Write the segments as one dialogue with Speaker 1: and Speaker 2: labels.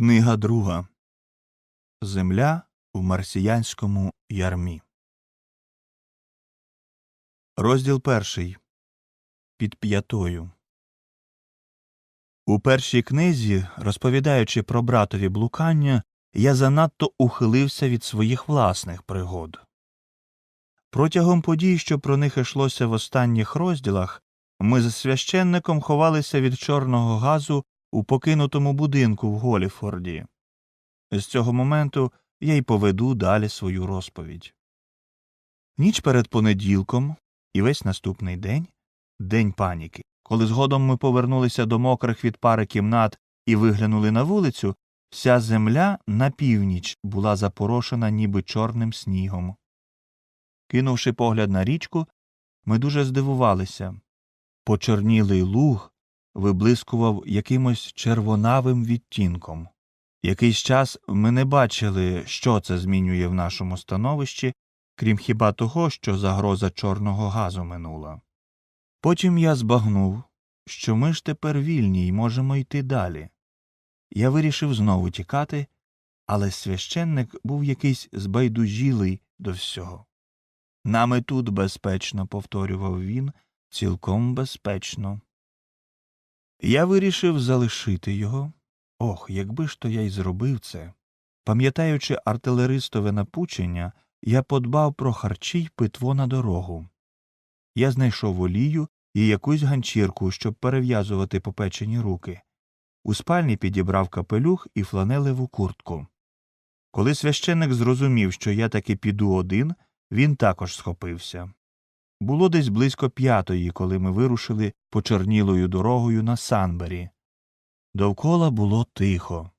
Speaker 1: Книга друга Земля в марсіянському ярмі. Розділ перший. Під п'ятою. У першій книзі, розповідаючи про братові блукання, я занадто ухилився від своїх власних пригод. Протягом подій, що про них йшлося в останніх розділах, ми з священником ховалися від чорного газу у покинутому будинку в Голіфорді. З цього моменту я й поведу далі свою розповідь. Ніч перед понеділком і весь наступний день день паніки. Коли згодом ми повернулися до мокрих від пари кімнат і виглянули на вулицю, вся земля на північ була запорошена ніби чорним снігом. Кинувши погляд на річку, ми дуже здивувалися. Почорнілий луг виблискував якимось червонавим відтінком. Якийсь час ми не бачили, що це змінює в нашому становищі, крім хіба того, що загроза чорного газу минула. Потім я збагнув, що ми ж тепер вільні і можемо йти далі. Я вирішив знову тікати, але священник був якийсь збайдужілий до всього. Нам і тут безпечно, повторював він, цілком безпечно. Я вирішив залишити його. Ох, якби ж то я й зробив це. Пам'ятаючи артилеристове напучення, я подбав про харчі й питво на дорогу. Я знайшов олію і якусь ганчірку, щоб перев'язувати попечені руки. У спальні підібрав капелюх і фланелеву куртку. Коли священник зрозумів, що я таки піду один, він також схопився. Було десь близько п'ятої, коли ми вирушили почорнілою дорогою на Санбері. Довкола було тихо.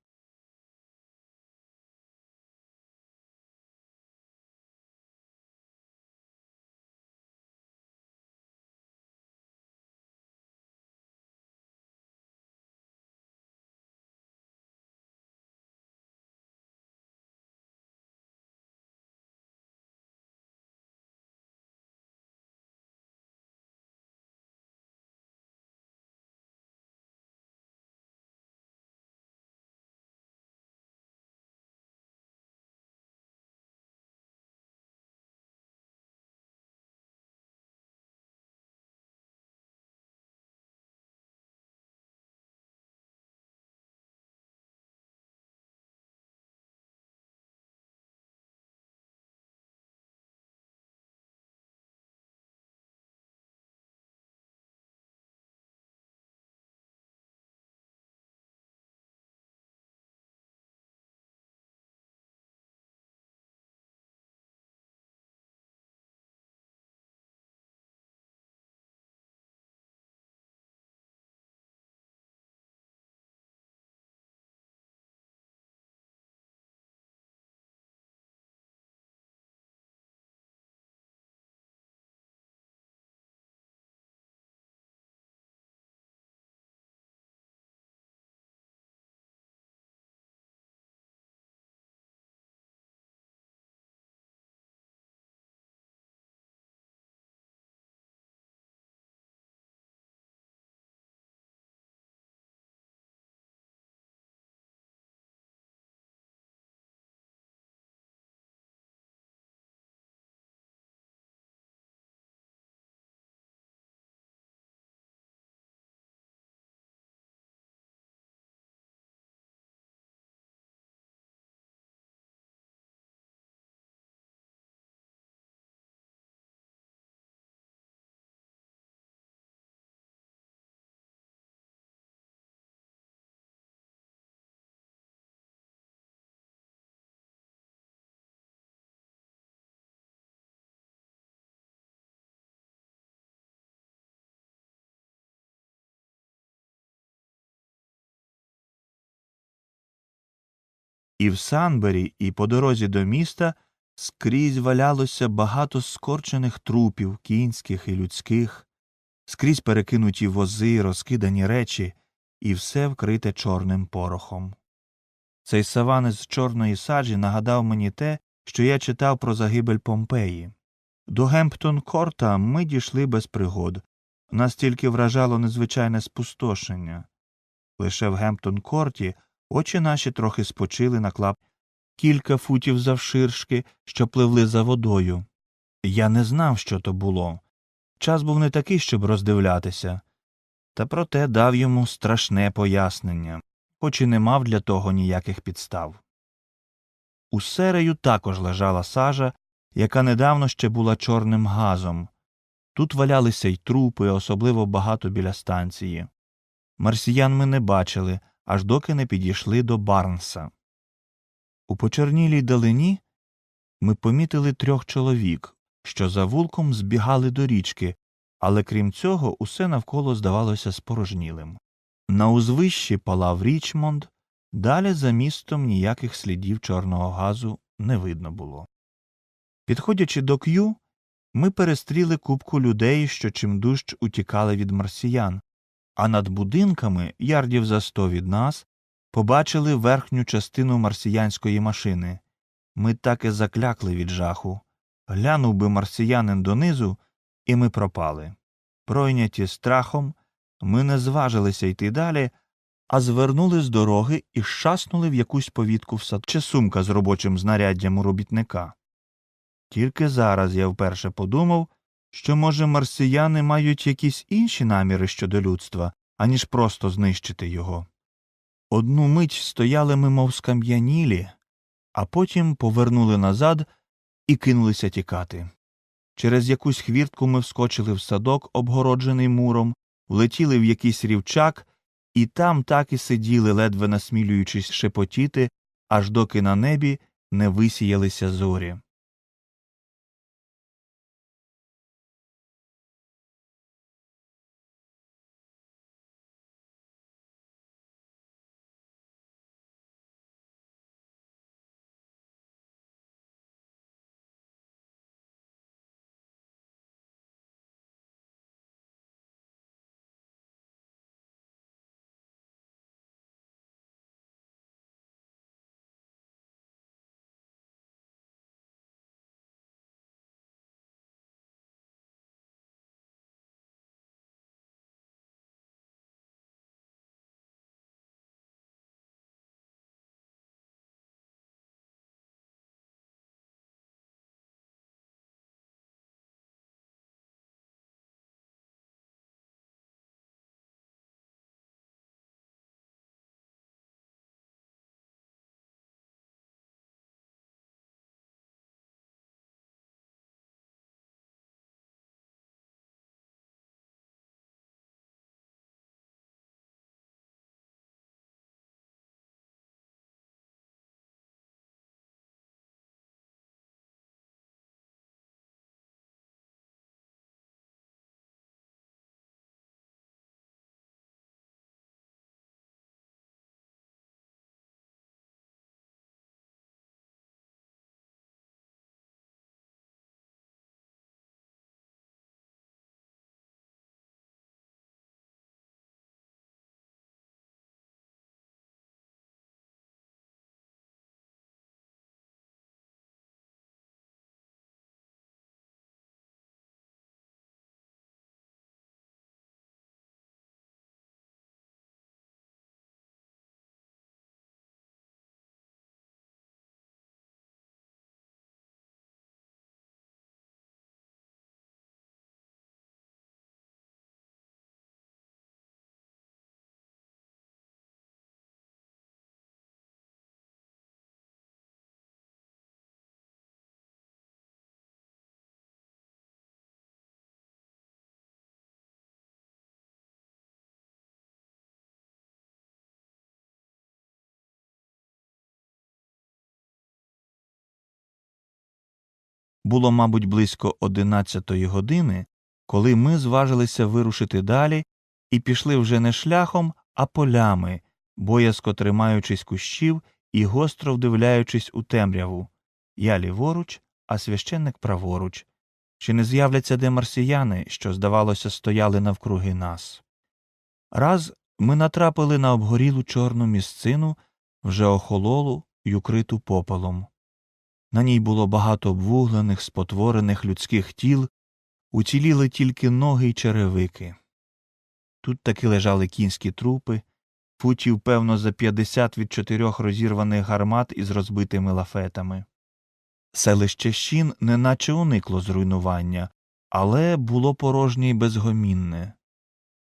Speaker 1: І в Санбері, і по дорозі до міста скрізь валялося багато скорчених трупів, кінських і людських, скрізь перекинуті вози, розкидані речі, і все вкрите чорним порохом. Цей саван із чорної саджі нагадав мені те, що я читав про загибель Помпеї. До Гемптон Корта ми дійшли без пригод. Нас тільки вражало незвичайне спустошення. Лише в Гемптон Корті Очі наші трохи спочили на клап кілька футів завширшки, що пливли за водою. Я не знав, що то було. Час був не такий, щоб роздивлятися, та проте дав йому страшне пояснення, хоч і не мав для того ніяких підстав. У серею також лежала сажа, яка недавно ще була чорним газом. Тут валялися й трупи, особливо багато біля станції. Марсіян ми не бачили, аж доки не підійшли до Барнса. У почорнілій далині ми помітили трьох чоловік, що за вулком збігали до річки, але крім цього усе навколо здавалося спорожнілим. На узвищі палав Річмонд, далі за містом ніяких слідів чорного газу не видно було. Підходячи до К'ю, ми перестріли купку людей, що чимдужч утікали від марсіян, а над будинками, ярдів за сто від нас, побачили верхню частину марсіянської машини. Ми так і заклякли від жаху. Глянув би марсіянин донизу, і ми пропали. Пройняті страхом, ми не зважилися йти далі, а звернули з дороги і шаснули в якусь повітку в сад чи сумка з робочим знаряддям у робітника. Тільки зараз я вперше подумав, що, може, марсіяни мають якісь інші наміри щодо людства, аніж просто знищити його. Одну мить стояли ми, мов скам'янілі, а потім повернули назад і кинулися тікати. Через якусь хвіртку ми вскочили в садок, обгороджений муром, влетіли в якийсь рівчак, і там так і сиділи, ледве насмілюючись шепотіти, аж доки на небі не висіялися зорі. Було, мабуть, близько одинадцятої години, коли ми зважилися вирушити далі і пішли вже не шляхом, а полями, боязко тримаючись кущів і гостро вдивляючись у темряву. Я ліворуч, а священник праворуч. Чи не з'являться де марсіяни, що, здавалося, стояли навкруги нас? Раз ми натрапили на обгорілу чорну місцину, вже охололу й укриту попелом. На ній було багато обвуглених, спотворених людських тіл, уціліли тільки ноги й черевики. Тут таки лежали кінські трупи, футів, певно, за 50 від чотирьох розірваних гармат із розбитими лафетами. Селище Щін неначе уникло зруйнування, але було порожнє й безгомінне.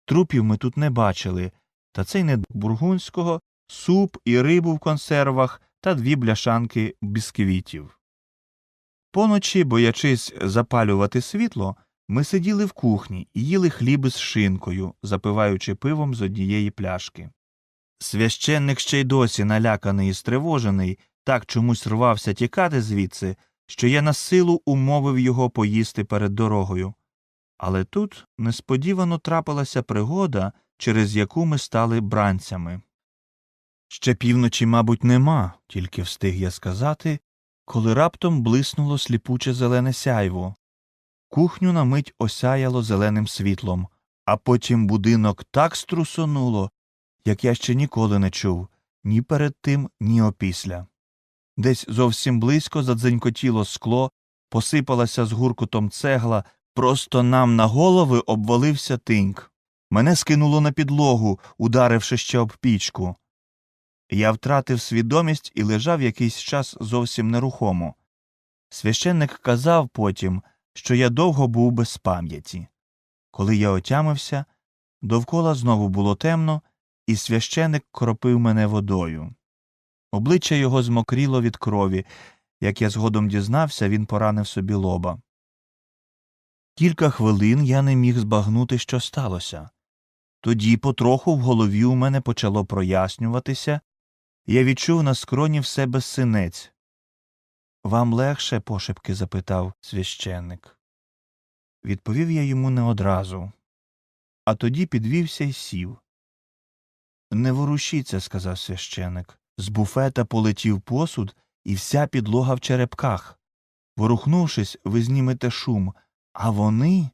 Speaker 1: Трупів ми тут не бачили, та це й не бургунського, суп і рибу в консервах та дві бляшанки бісквітів. Поночі, боячись запалювати світло, ми сиділи в кухні і їли хліб із шинкою, запиваючи пивом з однієї пляшки. Священник ще й досі наляканий і стривожений, так чомусь рвався тікати звідси, що я на силу умовив його поїсти перед дорогою. Але тут несподівано трапилася пригода, через яку ми стали бранцями. Ще півночі, мабуть, нема, тільки встиг я сказати, коли раптом блиснуло сліпуче зелене сяйво. Кухню на мить осяяло зеленим світлом, а потім будинок так струсонуло, як я ще ніколи не чув ні перед тим, ні опісля. Десь зовсім близько задзенькотіло скло, посипалася з гуркутом цегла, просто нам на голови обвалився тиньк. Мене скинуло на підлогу, ударивши ще об пічку. Я втратив свідомість і лежав якийсь час зовсім нерухомо. Священник казав потім, що я довго був без пам'яті. Коли я отямився, довкола знову було темно, і священик кропив мене водою. Обличчя його змокріло від крові. Як я згодом дізнався, він поранив собі лоба. Кілька хвилин я не міг збагнути, що сталося. Тоді потроху в голові у мене почало прояснюватися, я відчув на скроні в себе синець. Вам легше? пошепки запитав священник. Відповів я йому не одразу. А тоді підвівся і сів. Не ворушіться, сказав священик. З буфета полетів посуд і вся підлога в черепках. Ворухнувшись, ви знімете шум, а вони,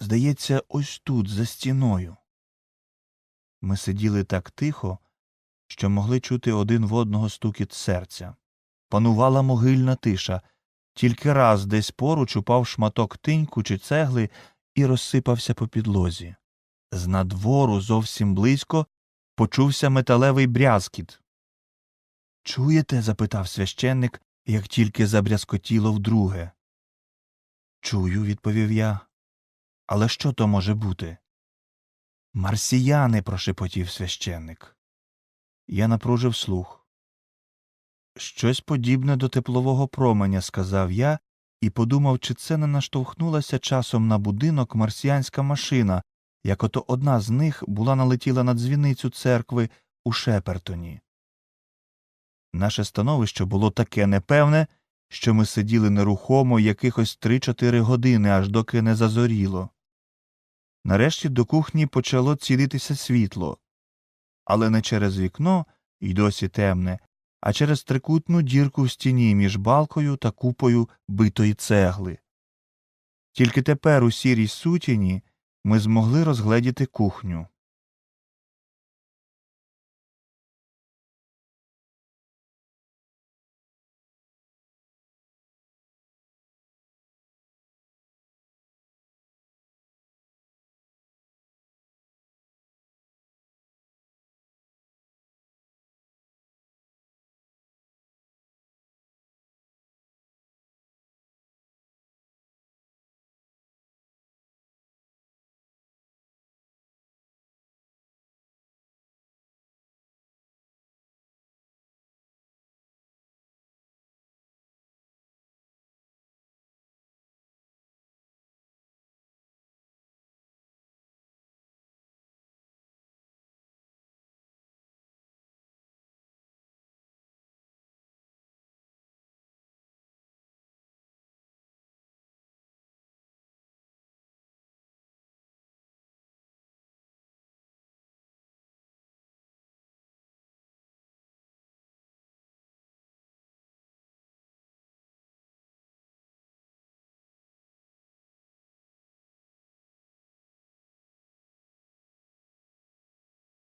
Speaker 1: здається, ось тут, за стіною. Ми сиділи так тихо, що могли чути один в одного стукіт серця. Панувала могильна тиша, тільки раз десь поруч упав шматок тиньку чи цегли і розсипався по підлозі. З надвору зовсім близько почувся металевий брязкіт. Чуєте? запитав священник, як тільки забрязкотіло вдруге. Чую, відповів я. Але що то може бути? Марсіяни, прошепотів священник. Я напружив слух. Щось подібне до теплового променя, сказав я, і подумав, чи це не наштовхнулася часом на будинок марсіанська машина, як ото одна з них була налетіла на дзвіницю церкви у Шепертоні. Наше становище було таке непевне, що ми сиділи нерухомо якихось три-чотири години, аж доки не зазоріло. Нарешті до кухні почало цілитися світло, але не через вікно й досі темне, а через трикутну дірку в стіні між балкою та купою битої цегли. Тільки тепер у сірій сутіні ми змогли розгледіти кухню.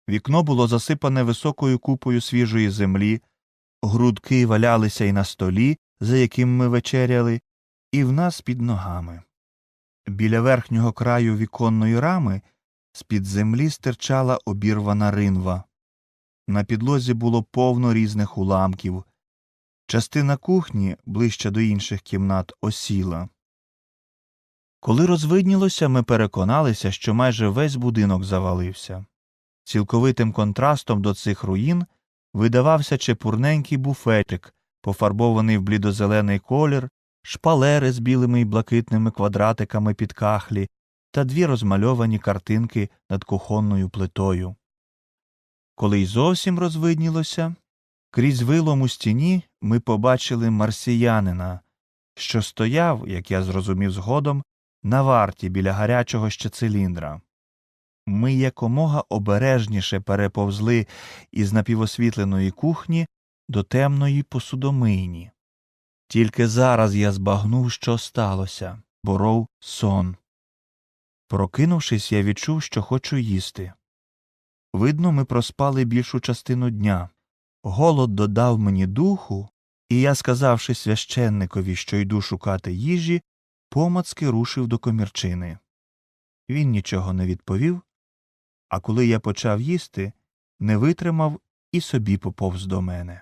Speaker 1: Вікно було засипане високою купою свіжої землі, грудки валялися й на столі, за яким ми вечеряли, і в нас під ногами. Біля верхнього краю віконної рами з під землі стирчала обірвана ринва. На підлозі було повно різних уламків. Частина кухні, ближче до інших кімнат, осіла. Коли розвиднілося, ми переконалися, що майже весь будинок завалився. Цілковитим контрастом до цих руїн видавався чепурненький буфетик, пофарбований в блідозелений колір, шпалери з білими й блакитними квадратиками під кахлі та дві розмальовані картинки над кухонною плитою. Коли й зовсім розвиднілося, крізь вилом у стіні ми побачили марсіянина, що стояв, як я зрозумів згодом, на варті біля гарячого ще циліндра. Ми якомога обережніше переповзли із напівосвітленої кухні до темної посудомийні. Тільки зараз я збагнув, що сталося, боров сон. Прокинувшись, я відчув, що хочу їсти. Видно, ми проспали більшу частину дня. Голод додав мені духу, і я, сказавши священникові, що йду шукати їжі, помацки рушив до комірчини. Він нічого не відповів, а коли я почав їсти, не витримав і собі поповз до мене.